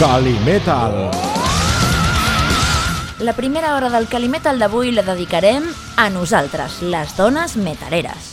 Calimetal. La primera hora del Calimetal d'avui la dedicarem a nosaltres, les dones metaleres.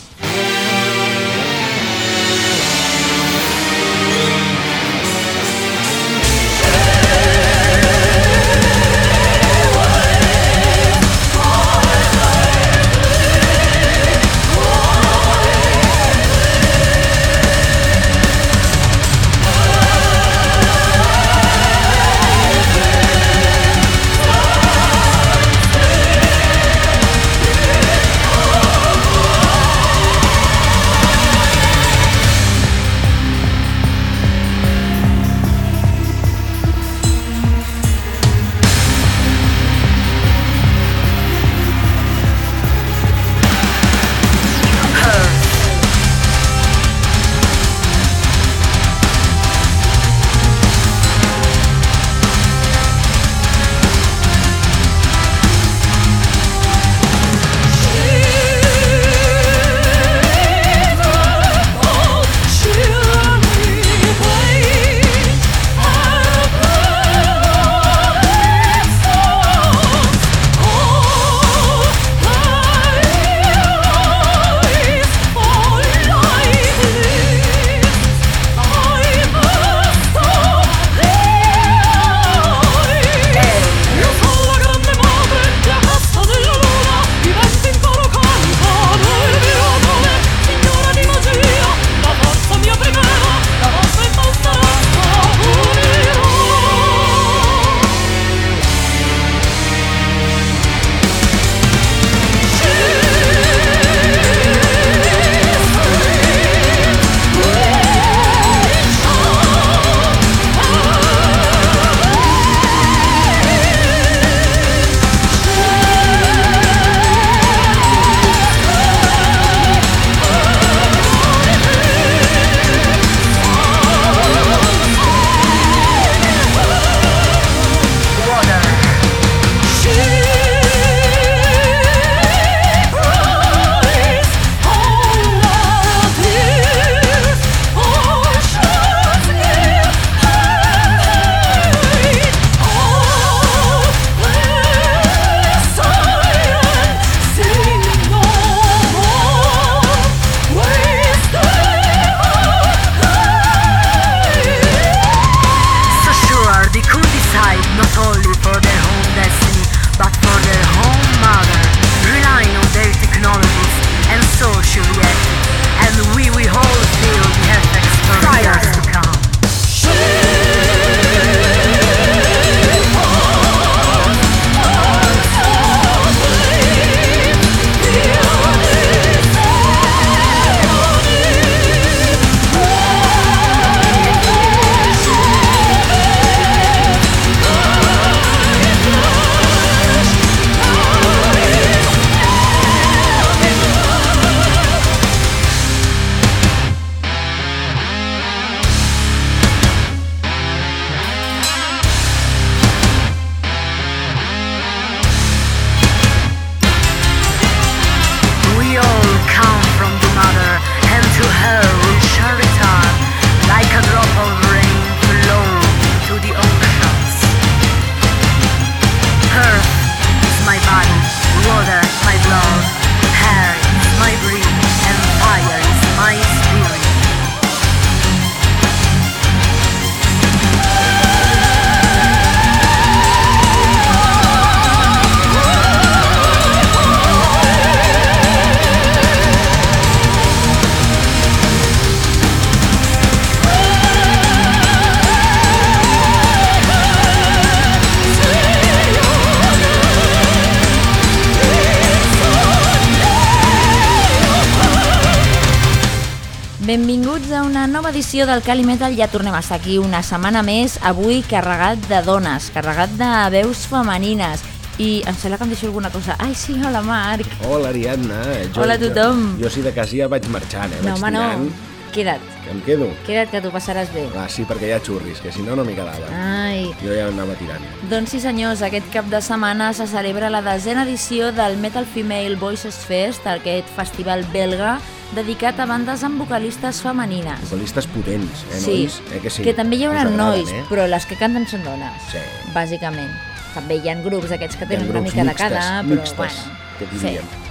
Edició del Cali Metal. Ja tornem a estar aquí una setmana més, avui carregat de dones, carregat de veus femenines. I em sembla que em deixo alguna cosa. Ai, sí, hola, Marc. Hola, Ariadna. Jo, Hola a tothom. Jo, jo sí de casa ja vaig marxant, eh? No, vaig home, no. tirant. Queda't, Que em quedo? queda't que t'ho passaràs bé. Ah, sí, perquè hi ha xurris, que si no, no m'hi quedava. Ai, Jo ja anava tirant. Doncs sí senyors, aquest cap de setmana se celebra la desena edició del Metal Female Voices Fest, aquest festival belga dedicat a bandes amb vocalistes femenines. Vocalistes potents, eh, Sí, nois? Eh, que sí. que també hi haurà nois, eh? però les que canten són dones, Sí. bàsicament. També hi ha grups d'aquests que tenen una mica mixtes, de cada, però mixtes, bueno. que diríem.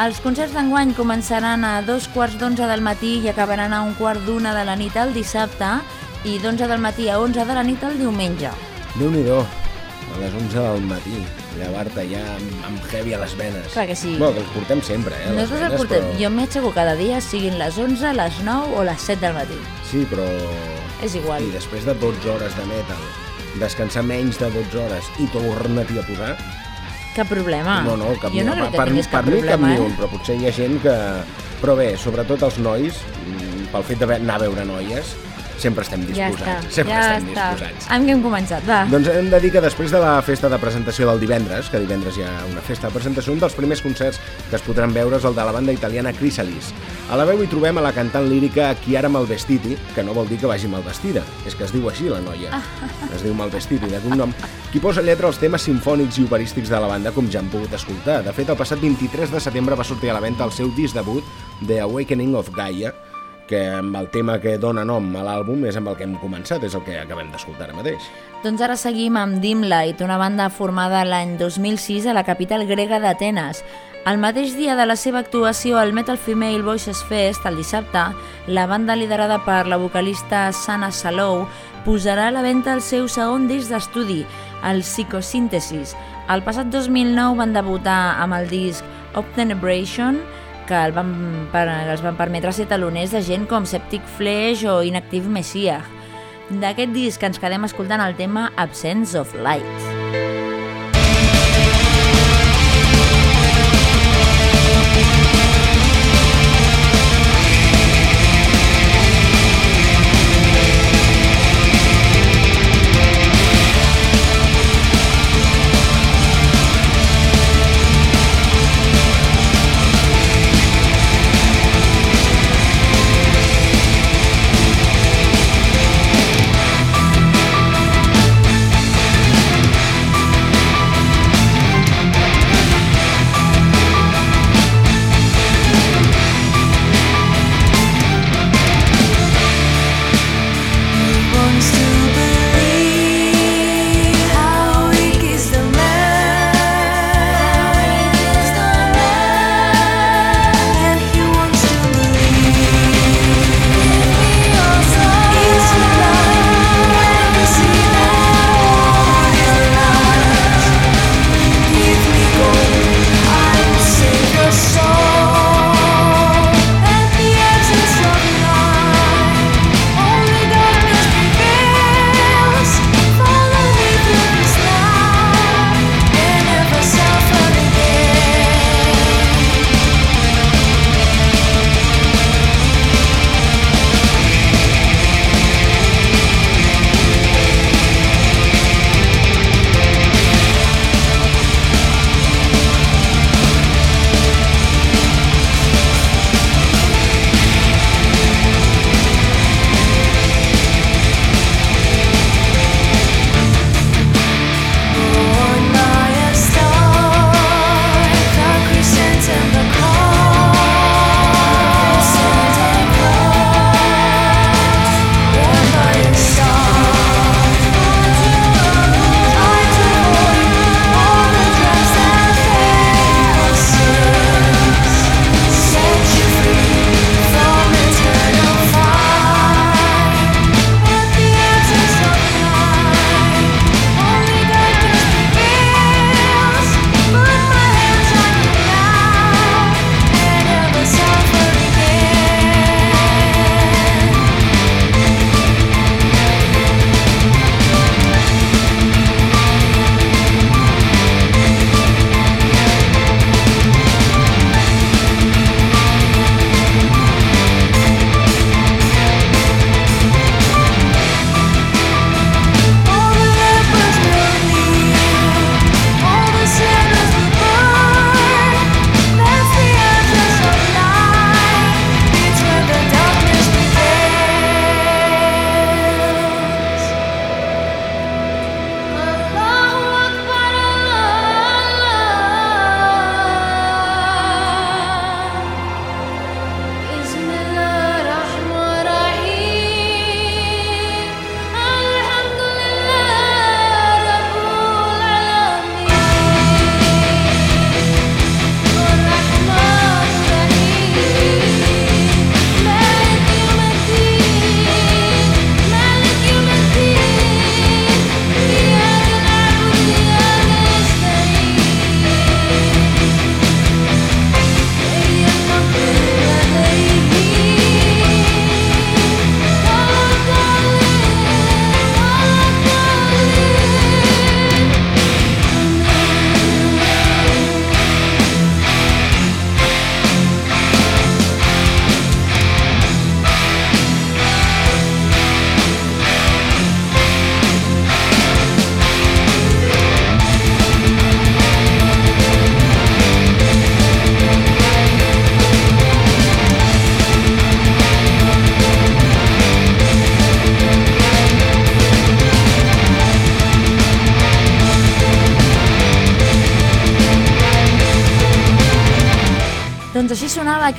Els concerts d'enguany començaran a dos quarts d'onze del matí i acabaran a un quart d'una de la nit el dissabte i d'onze del matí a onze de la nit el diumenge. Déu-n'hi-do, a les 11 del matí, llevar-te ja amb, amb heavy a les venes. Clar que sí. Bueno, que els portem sempre, eh, Nosaltres venes, portem. però... Jo m'aixeco cada dia, siguin les 11, les 9 o les 7 del matí. Sí, però... És igual. I després de 12 hores de metal, descansar menys de 12 hores i tornar-t'hi a posar... Cap problema. no, no, cap jo no crec que per, tinguis per cap mi problema, cap ni eh? un, però potser hi ha gent que... Però bé, sobretot els nois, pel fet d'anar a veure noies, sempre estem Ja disposats. està, sempre ja estem està. disposats. Amb què hem començat? Va. Doncs hem de dir que després de la festa de presentació del divendres, que divendres hi ha una festa de presentació, un dels primers concerts que es podran veure és el de la banda italiana Chrysalis. A la veu hi trobem a la cantant lírica Chiara Malvestiti, que no vol dir que vagi mal vestida, és que es diu així la noia. Es diu Malvestiti, de cognom. Qui posa lletra als temes sinfònics i operístics de la banda, com ja hem pogut escoltar. De fet, el passat 23 de setembre va sortir a la venda el seu disc debut, The Awakening of Gaia, que amb el tema que dona nom a l'àlbum és amb el que hem començat, és el que acabem d'escoltar ara mateix. Doncs ara seguim amb Dim Light, una banda formada l'any 2006 a la capital grega d'Atenes. El mateix dia de la seva actuació al Metal Female Voices Fest, el dissabte, la banda liderada per la vocalista Sana Salou posarà a la venda el seu segon disc d'estudi, el Psychosynthesis. El passat 2009 van debutar amb el disc Obtenebration, que el van, per, els van permetre ser taloners de gent com Septic Flesh o Inactive Messiah. D'aquest disc ens quedem escoltant el tema Absence of Light.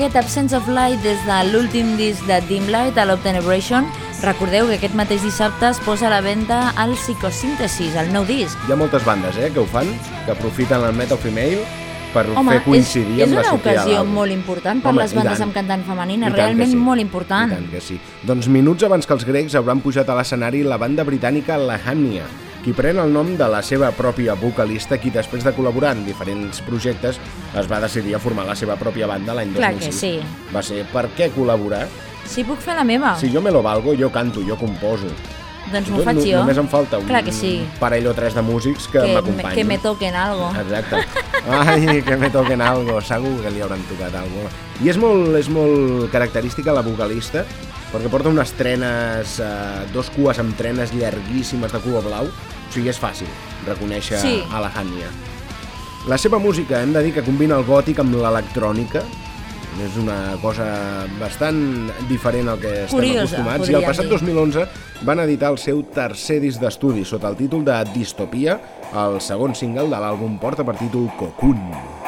Aquest Absence of Light des de l'últim disc de Dim Light a l'Obtenebration. Recordeu que aquest mateix dissabte es posa a la venda el Psicosíntesis, el nou disc. Hi ha moltes bandes eh, que ho fan, que aprofiten el metal female per Home, fer coincidir és, és amb la sortida És una ocasió molt important per Home, les bandes amb cantant femenina, realment sí. molt important. I tant que sí. Doncs minuts abans que els grecs hauran pujat a l'escenari la banda britànica Lahania, qui pren el nom de la seva pròpia vocalista, qui després de col·laborar en diferents projectes es va decidir a formar la seva pròpia banda l'any 2006. Clar que sí. Va ser per què col·laborar? Si puc fer la meva. Si jo me lo valgo, jo canto, jo composo. Doncs m'ho faig jo. Només em falta un Clar que sí. parell o tres de músics que, que m'acompanyin. Que me toquen algo. Exacte. Ai, que me toquen algo. Segur que li hauran tocat algo. I és molt, és molt característica la vocalista, perquè porta unes trenes, eh, dos cues amb trenes llarguíssimes de cua blau, o sigui, és fàcil reconèixer sí. a la Hania. La seva música hem de dir que combina el gòtic amb l'electrònica, és una cosa bastant diferent al que estem Curiosa, acostumats. I el passat dir. 2011 van editar el seu tercer disc d'estudi sota el títol de Distopia. El segon single de l'àlbum porta per títol Cocoon.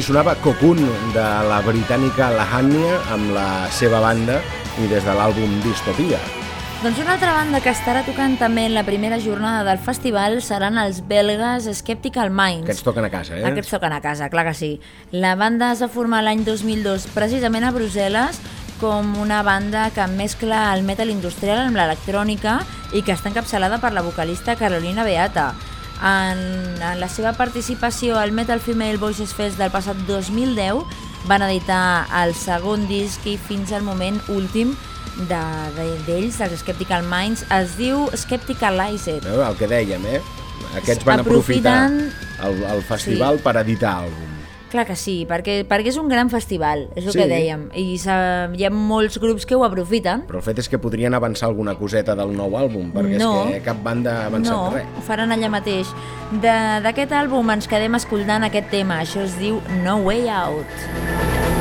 Així sonava Cocoon de la britànica Lahania amb la seva banda i des de l'àlbum Distopia. Doncs una altra banda que estarà tocant també en la primera jornada del festival seran els belgues Skeptical Minds. Aquests toquen a casa, eh? Aquests toquen a casa, clar que sí. La banda es va formar l'any 2002 precisament a Brussel·les com una banda que mescla el metal industrial amb l'electrònica i que està encapçalada per la vocalista Carolina Beata. En, en la seva participació al Metal Female Voices Fest del passat 2010 van editar el segon disc i fins al moment últim d'ells, de, de, dels Skeptical Minds, es diu Skepticalized. No, el que dèiem, eh? Aquests van aprofitar Aprofitant- el, el festival Sí. per editar àlbum. Clar que sí, perquè, perquè és un gran festival, és el Sí. que dèiem, i hi ha molts grups que ho aprofiten. Però el fet és que podrien avançar alguna coseta del nou àlbum, perquè No. és que cap banda ha avançat No, res. ho faran allà mateix. D'aquest àlbum ens quedem escoltant aquest tema, això es diu No Way Out. I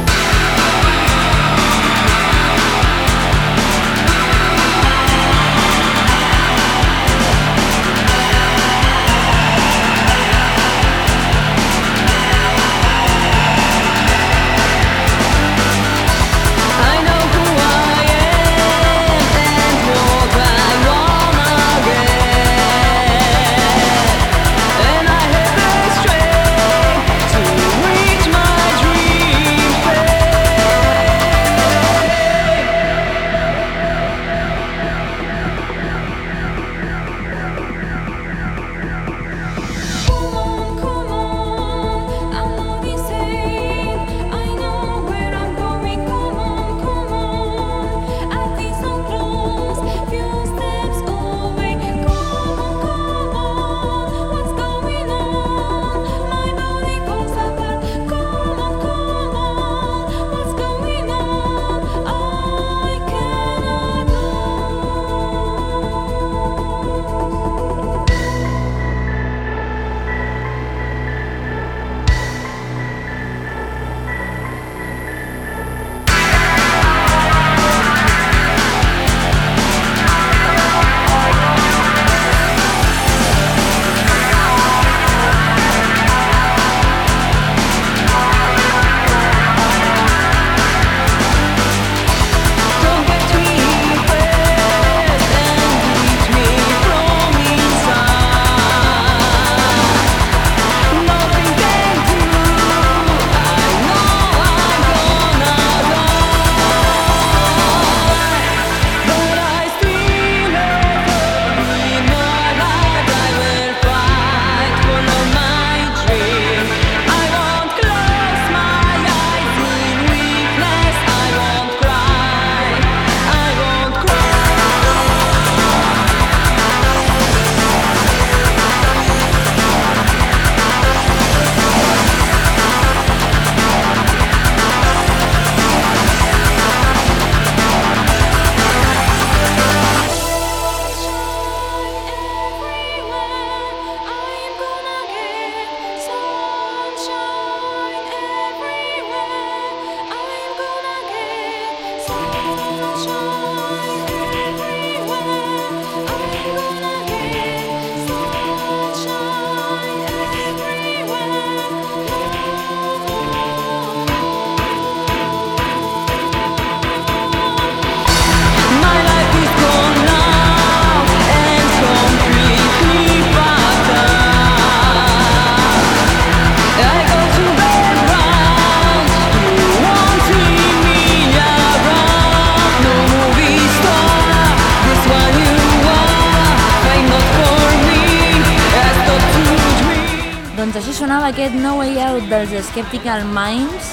Skeptical Minds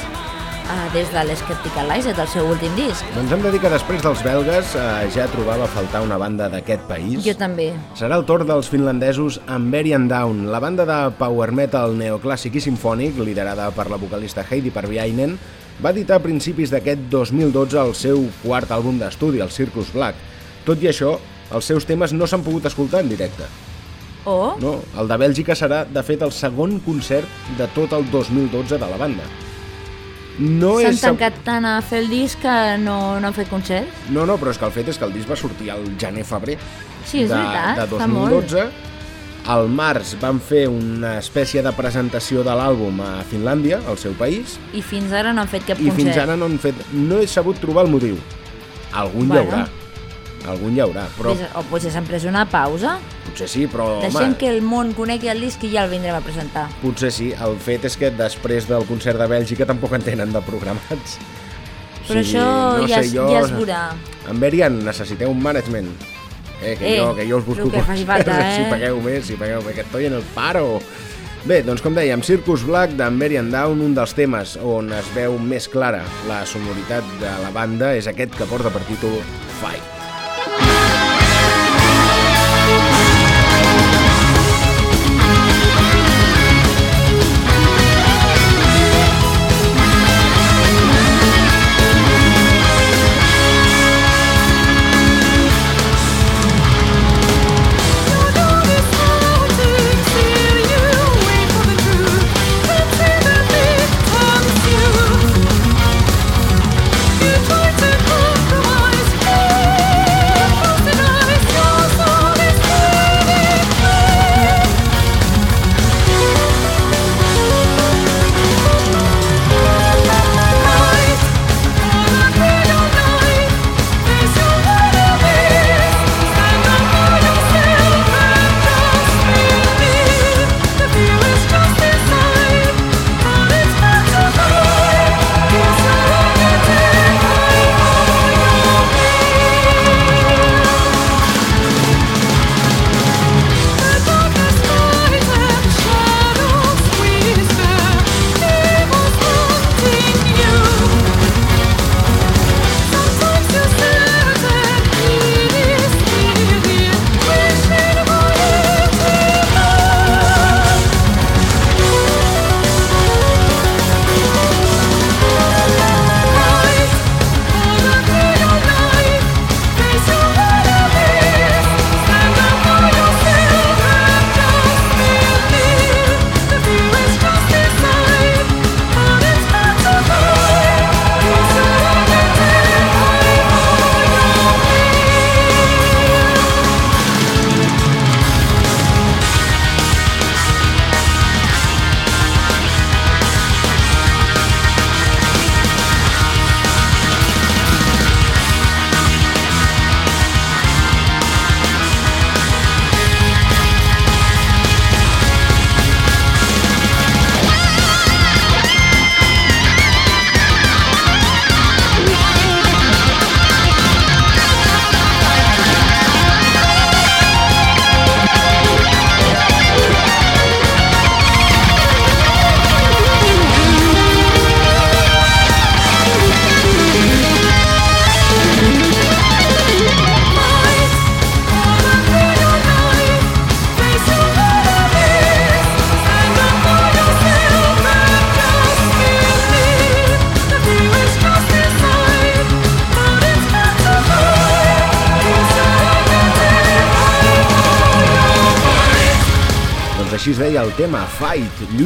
eh, des de l'Skepticalized, el seu últim disc. Doncs hem de dir que després dels belgues eh, ja trobava a faltar una banda d'aquest país. Jo també. Serà el torn dels finlandesos Amberian Down, la banda de power metal neoclàssic i sinfònic, liderada per la vocalista Heidi Parviainen, va editar a principis d'aquest 2012 el seu quart àlbum d'estudi, el Circus Black. Tot i això, els seus temes no s'han pogut escoltar en directe. Oh, No, el de Bèlgica serà, de fet, el segon concert de tot el 2012 de la banda. No s'han és... tancat tant a fer el disc que no, no han fet concerts? No, no, però és que el fet és que el disc va sortir al gener-febrer Sí, és de, veritat, de fa molt. 2012. Al març van fer una espècie de presentació de l'àlbum a Finlàndia, al seu país, I fins ara no han fet cap i concert. fins ara no han fet... No he sabut trobar el motiu. Algun hi Bueno. haurà. Algun hi haurà, però O potser s'han pres una pausa. potser sí, però Deixem home, que el món conegui el disc i ja el vindrem a presentar. potser sí. El fet és que després del concert de Bèlgica tampoc en tenen de programats. Però sigui, això no ja, sé jo, ja es veurà. En Berian, necessiteu un management. Eh, que, Eh, jo, que jo us busco que faci falta, si eh? pagueu més, si pagueu més, que estoy en el paro. Bé, doncs com dèiem, Circus Black d'en Berian Down, un dels temes on es veu més clara la sonoritat de la banda és aquest que porta per títol Fight.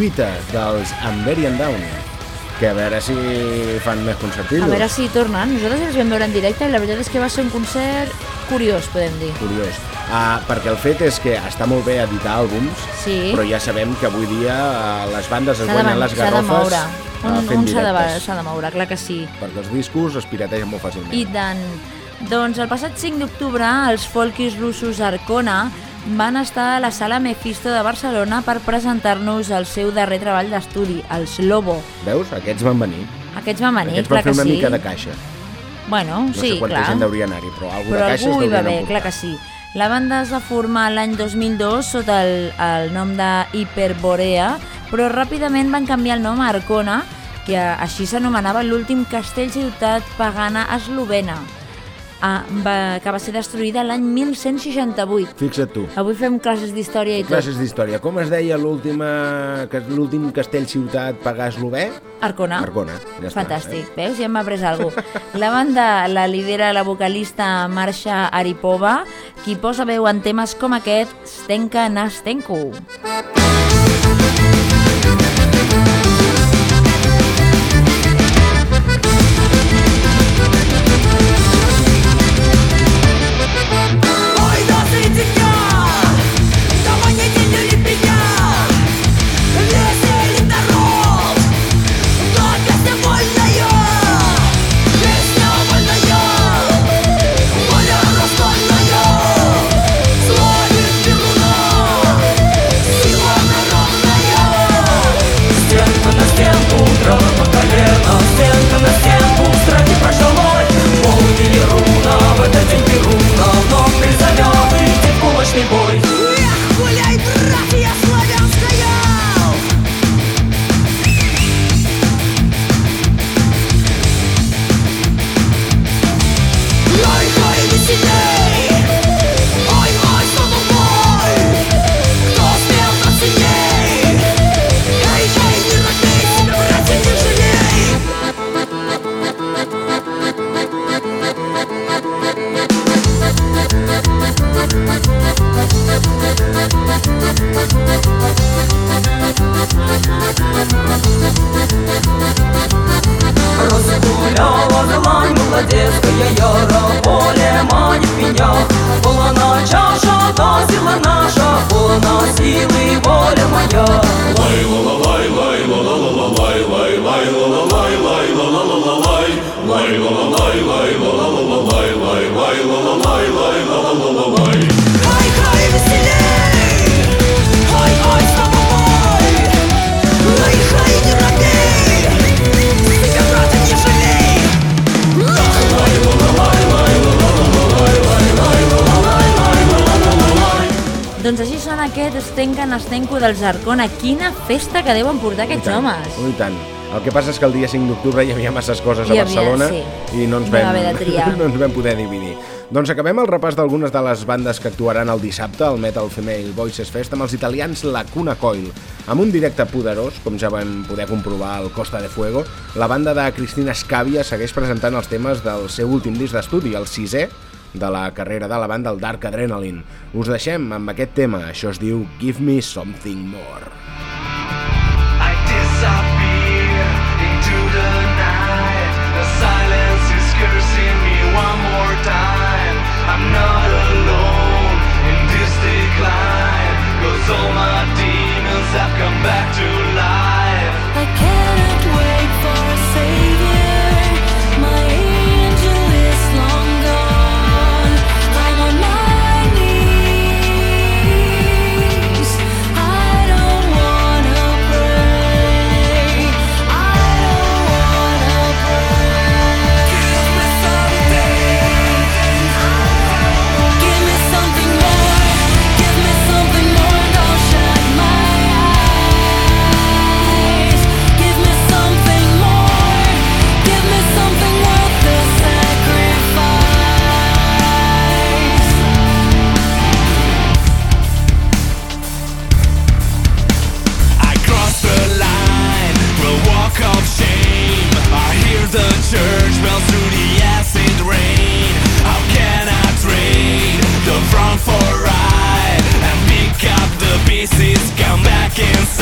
Lluita dels Amberian Down que a veure si fan més concertillos. A veure si tornen. Nosaltres els vam veure en directe i la veritat és que va ser un concert curiós, podem dir. Curiós. Uh, perquè el fet és que està molt bé editar àlbums, Sí. però ja sabem que avui dia uh, les bandes es de, guanyen les de garrofes uh, Un, fent un s'ha de, directes, s'ha de moure, clar que sí. perquè els discos es pirategen molt fàcilment. I tant. Doncs el passat 5 d'octubre els folkis russos Arcona van estar a la sala Mephisto de Barcelona per presentar-nos el seu darrer treball d'estudi, els Lobo. Veus? Aquests van venir. Aquests van venir, Aquests clar van fer que una sí. mica de caixa. Bueno, No sí, sé quanta clar. gent hauria anar-hi, però alguna Però caixa algú hi va haver, clar que sí. La banda es va formar l'any 2002 sota el, el nom de Hyperborea, però ràpidament van canviar el nom a Arcona, que així s'anomenava l'últim castell-ciutat pagana eslovena, ah, va, que va ser destruïda l'any 1168. Fixa't tu. Avui fem classes d'història i tot. Classes d'història. Com es deia l'últim castell-ciutat pagà eslové? Arcona. Arcona. Ja està, Fantàstic, veus? Ja hem après alguna cosa. La banda la lidera la vocalista Marsha Aripova, qui posa veu en temes com aquest Stenka Nastenko. Ой, festa que deuen portar aquests tant, homes. I tant. El que passa és que el dia 5 d'octubre hi havia masses coses a havia, Barcelona sí. i no ens vam, triar. no ens vam poder dividir. Doncs acabem el repàs d'algunes de les bandes que actuaran el dissabte al Metal Female Voices Fest amb els italians La Cuna Coil. Amb un directe poderós, com ja vam poder comprovar al Costa de Fuego, la banda de Cristina Scavia segueix presentant els temes del seu últim disc d'estudi, el sisè de la carrera de la banda, el Dark Adrenaline. Us deixem amb aquest tema, això es diu Give Me Something More. All my demons have come back to life. Church through the acid rain. How can I trade the front for right and pick up the pieces, come back inside?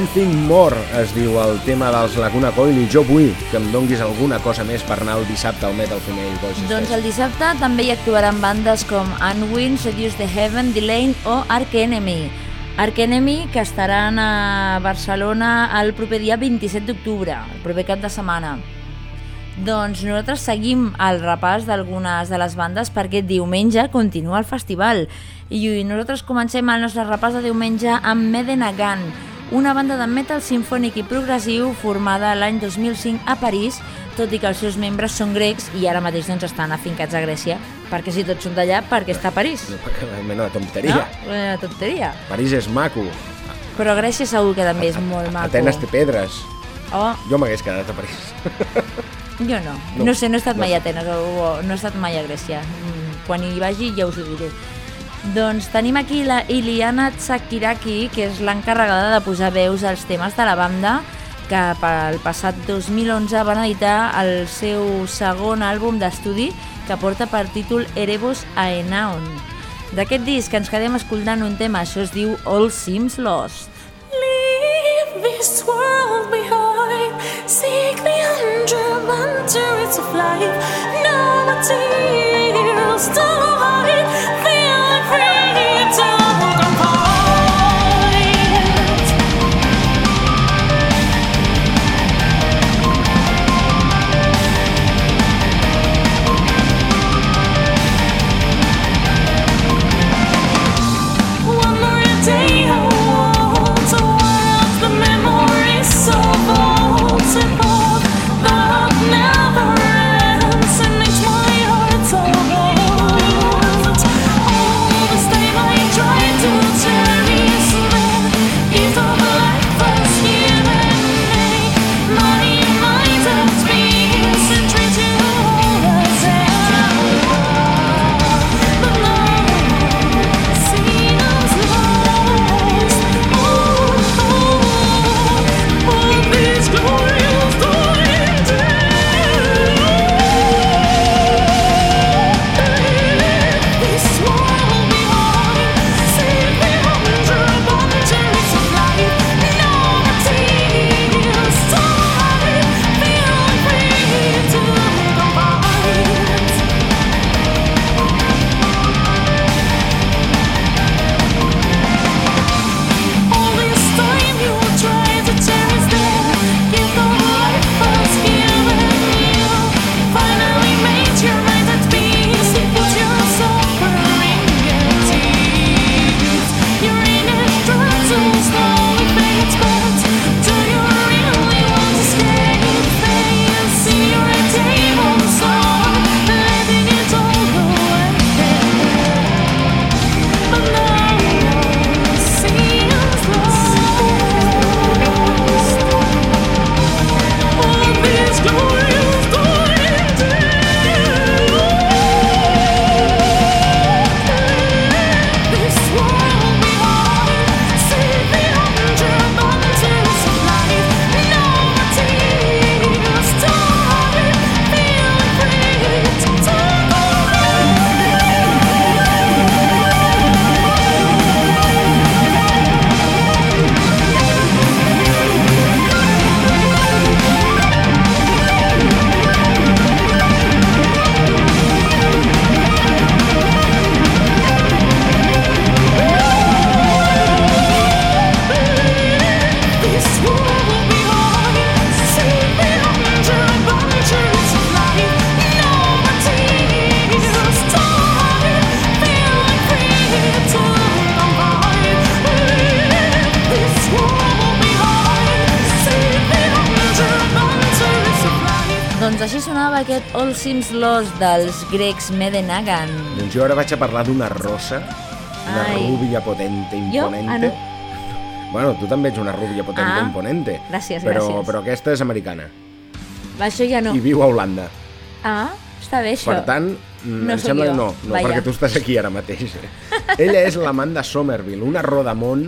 Something More es diu el tema dels Laguna Coil i jo vull que em donguis alguna cosa més per anar el dissabte al Metal Female Voices Doncs el dissabte també hi actuaran bandes com Unwin, Seduce the Heaven, Delane o Ark Enemy. Ark Enemy, que estaran a Barcelona el proper dia 27 d'octubre, el proper cap de setmana. Doncs nosaltres seguim el repàs d'algunes de les bandes perquè diumenge continua el festival i nosaltres comencem el nostre repàs de diumenge amb Medenagan, una banda de metal sinfònic i progressiu formada l'any 2005 a París, tot i que els seus membres són grecs i ara mateix doncs, estan afincats a Grècia, perquè si tots són d'allà, perquè està a París. Mena de tonteria. No? Una tonteria. París és maco. Però Grècia segur que també és molt maco. Atenes té pedres. Oh, Jo m'hagués quedat a París. jo no. No. No, sé, no he estat No mai a Atenes, o, o no he estat mai a Grècia. Mm, Quan hi vagi ja us ho diré. Doncs tenim aquí la Iliana Tsakiraki, que és l'encarregada de posar veus als temes de la banda, que pel passat 2011 van editar el seu segon àlbum d'estudi, que porta per títol Erebos Aenaon. D'aquest disc ens quedem escoltant un tema, això es diu All Seems Lost. Leave this world behind. Seek the hundred wonders of life. No materials to hide. All Seems Lost dels grecs Medenagan. Doncs jo ara vaig a parlar d'una rosa, una Ai. rubia potente, Jo? imponente. Ah, no. Bueno, tu també ets una rubia potente, Ah, imponente. gràcies, però, gràcies. Però aquesta és americana Va, això ja no. i viu a Holanda. Ah, està bé això. Per tant, mm, No em sóc sembla jo. que no, no perquè tu estàs aquí ara mateix. eh? Ella és l'Amanda Somerville, una rodamont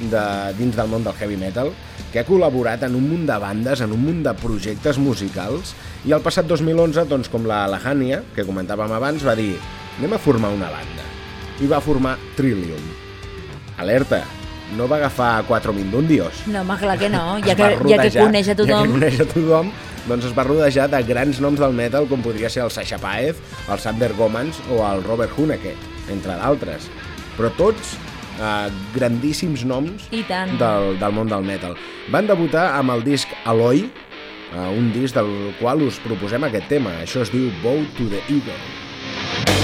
de, dins del món del heavy metal, que ha col·laborat en un munt de bandes, en un munt de projectes musicals, i el passat 2011, doncs, com la Lahania, que comentàvem abans, va dir anem a formar una banda. I va formar Trillium. Alerta, no va agafar quatre mindundios. No, home, clar que no, ja que, ja que rodejar- coneix a Ja que tothom. coneix a tothom, doncs es va rodejar de grans noms del metal com podria ser el Sasha Paez, el Sander Gomans o el Robert Huneke, entre d'altres. Però tots eh, grandíssims noms I tant. del, del món del metal. Van debutar amb el disc Aloy, un disc del qual us proposem aquest tema. Això es diu Bow to the Eagle.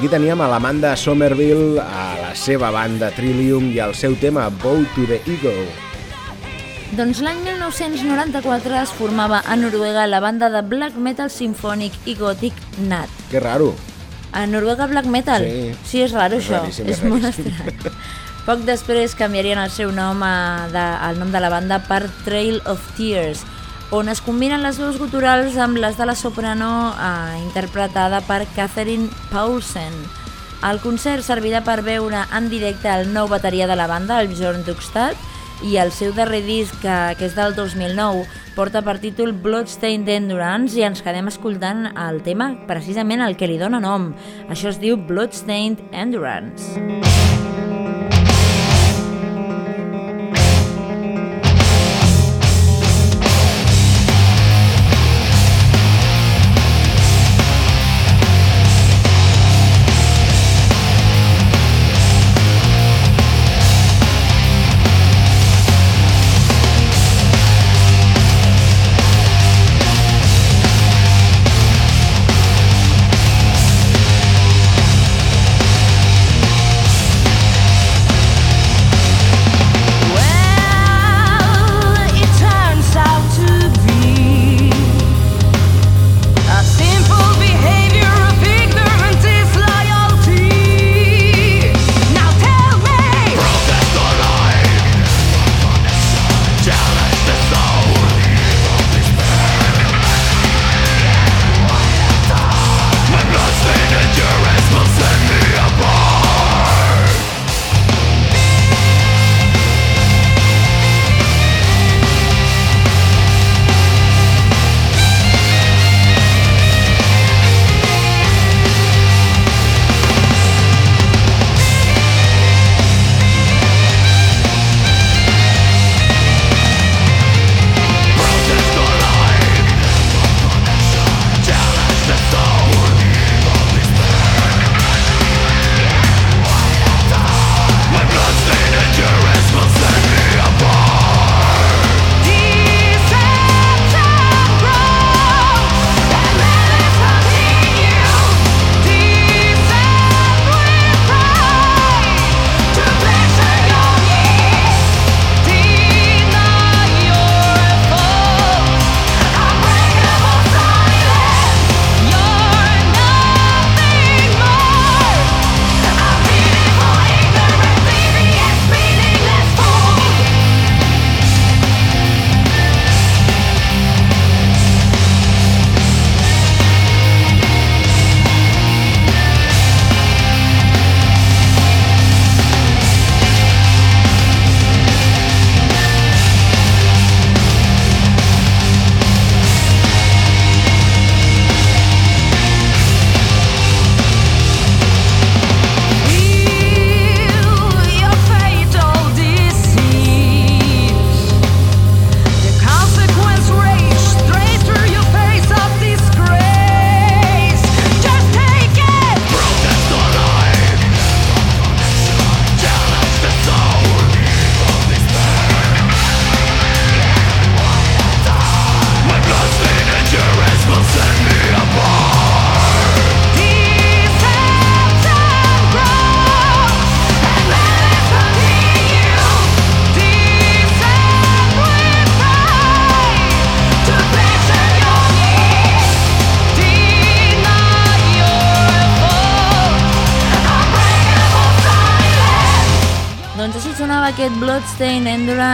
Aquí teníem a l'Amanda Somerville, a la seva banda Trillium i el seu tema Bow to the Eagle. Doncs l'any 1994 es formava a Noruega la banda de black metal sinfònic i gòtic Nat. Que raro. A Noruega black metal? Sí. sí és raro És això, raríssim, és és molt raríssim. estrany. Poc després canviarien el seu nom, a, de, el nom de la banda per Trail of Tears, on es combinen les veus guturals amb les de la soprano eh, interpretada per Catherine Paulsen. El concert servirà per veure en directe el nou bateria de la banda, el Bjorn Dugstad, i el seu darrer disc, que, que és del 2009, porta per títol Bloodstained Endurance i ens quedem escoltant el tema, precisament el que li dóna nom. Això es diu Bloodstained Endurance.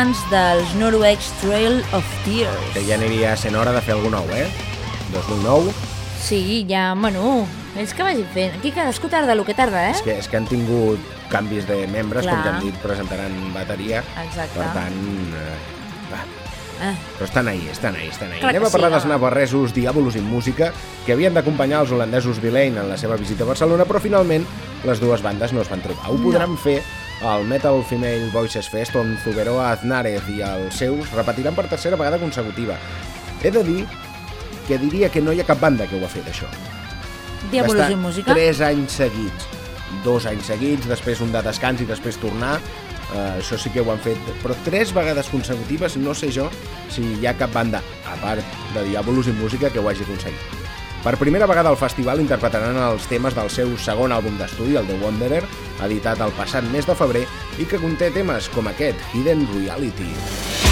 Endurance dels Norwegian Trail of Tears. Que ja aniria sent hora de fer algun nou, eh? 2009. Sí, ja, bueno, és que vagi fent. Aquí cadascú tarda el que tarda, eh? És que, és que han tingut canvis de membres, Clar. com que han dit, presentaran bateria. Exacte. Per tant, eh, va, Eh, però estan ahí, estan ahí, estan ahí. Clar Anem a parlar sí, dels navarresos Diabolus in Música, que havien d'acompanyar els holandesos Vilain en la seva visita a Barcelona, però finalment les dues bandes no es van trobar. Ho podran fer al Metal Female Voices Fest, on Zuberoa Aznárez i els seus repetiran per tercera vegada consecutiva. He de dir que diria que no hi ha cap banda que ho ha fet, això. Diabolus d'estar in Música. Tres anys seguits. Dos anys seguits, després un de descans i després tornar. Uh, això sí que ho han fet, però tres vegades consecutives no sé jo si hi ha cap banda, a part de Diabolus i Música, que ho hagi aconseguit. Per primera vegada al festival interpretaran els temes del seu segon àlbum d'estudi, el The Wanderer, editat el passat mes de febrer i que conté temes com aquest, Hidden Reality.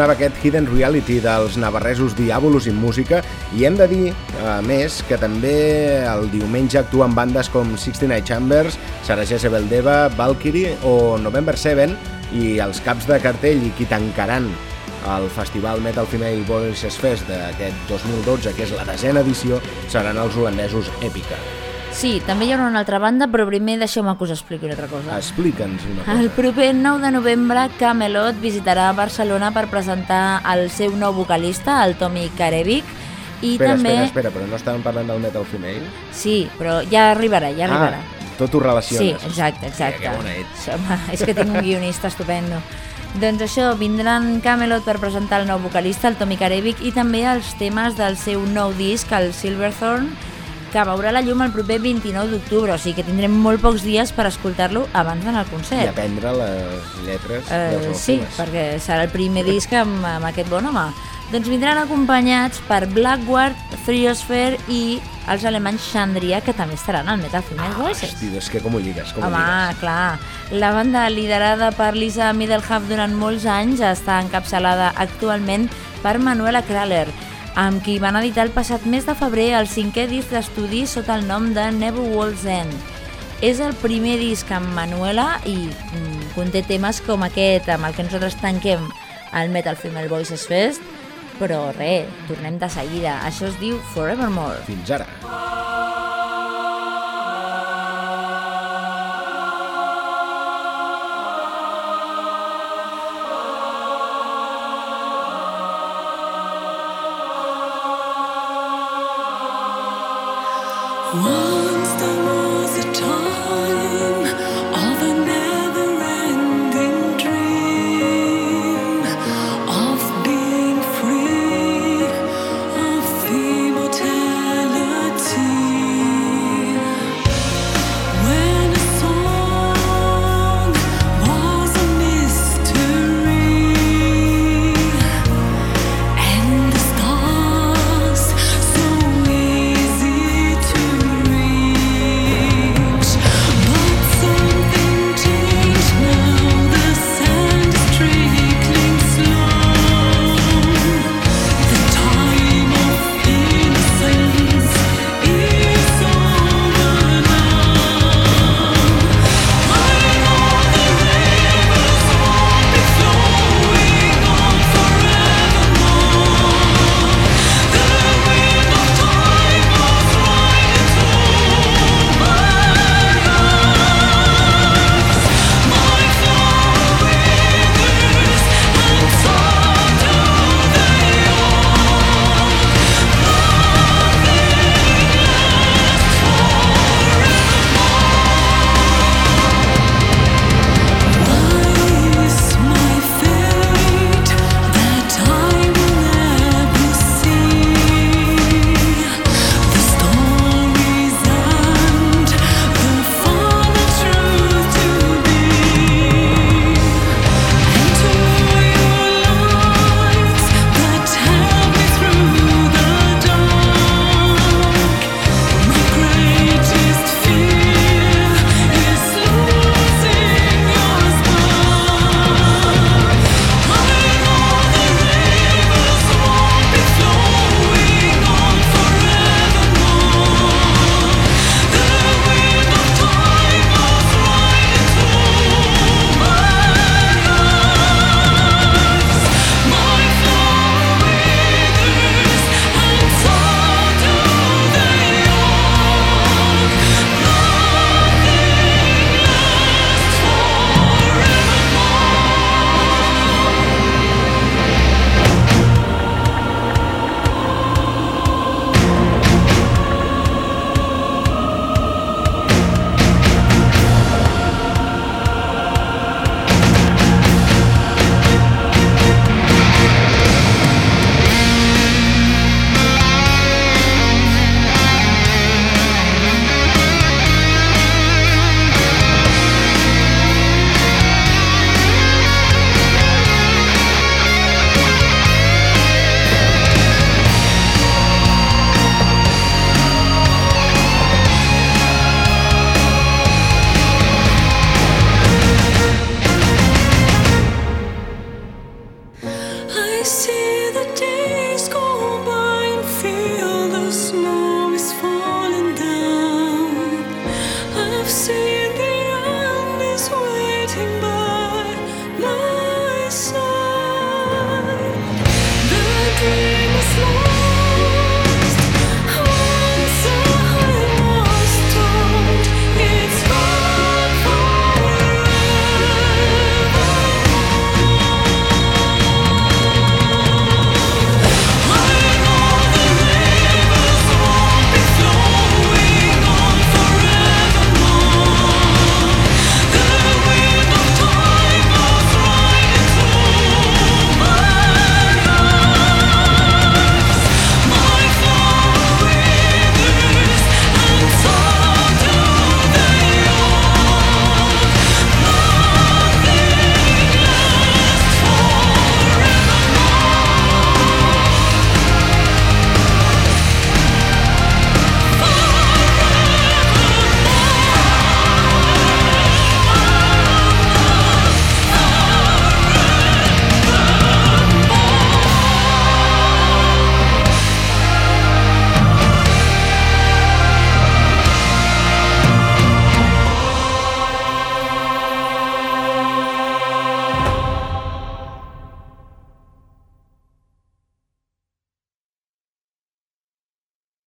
Sonava aquest Hidden Reality dels navarresos Diabolus in Música i hem de dir, a més, que també el diumenge actuen bandes com 69 Chambers, Sarah Jezebel Deva, Valkyrie o November 7 i els caps de cartell i qui tancaran el Festival Metal Female Voices Fest d'aquest 2012, que és la desena edició, seran els holandesos Epica. Sí, també hi haurà una altra banda, però primer deixeu-me que us expliqui una altra cosa. Explica'ns una cosa. El proper 9 de novembre, Camelot visitarà Barcelona per presentar el seu nou vocalista, el Tommy Karevic, i espera, també... espera, espera, però no estàvem parlant del Metal Female? Sí, però ja arribarà, ja arribarà. Ah, tot ho Sí, relaciones. exacte, exacte. Que bona ets. Home, és que tinc un guionista estupendo. Doncs això, vindran Camelot per presentar el nou vocalista, el Tommy Karevic, i també els temes del seu nou disc, el Silverthorn, que veurà la llum el proper 29 d'octubre, o sigui que tindrem molt pocs dies per escoltar-lo abans d'anar al I concert. aprendre les lletres Eh, dels sí, perquè serà el primer disc amb, amb aquest bon home. Doncs vindran acompanyats per Blackguard, Thriosphere i els alemanys Chandria, que també estaran al Metal Female Voices. Hosti, és que com ho lligues, com ho Home, lligues. clar. La banda liderada per Lisa Middlehalf durant molts anys està encapçalada actualment per Manuela Kraler, amb qui van editar el passat mes de febrer el cinquè disc d'estudi sota el nom de Never Walls End. És el primer disc amb Manuela i mm, conté temes com aquest amb el que nosaltres tanquem el Metal Female Voices Fest, però res, tornem de seguida. Això es diu Forevermore. Fins ara. Whoa.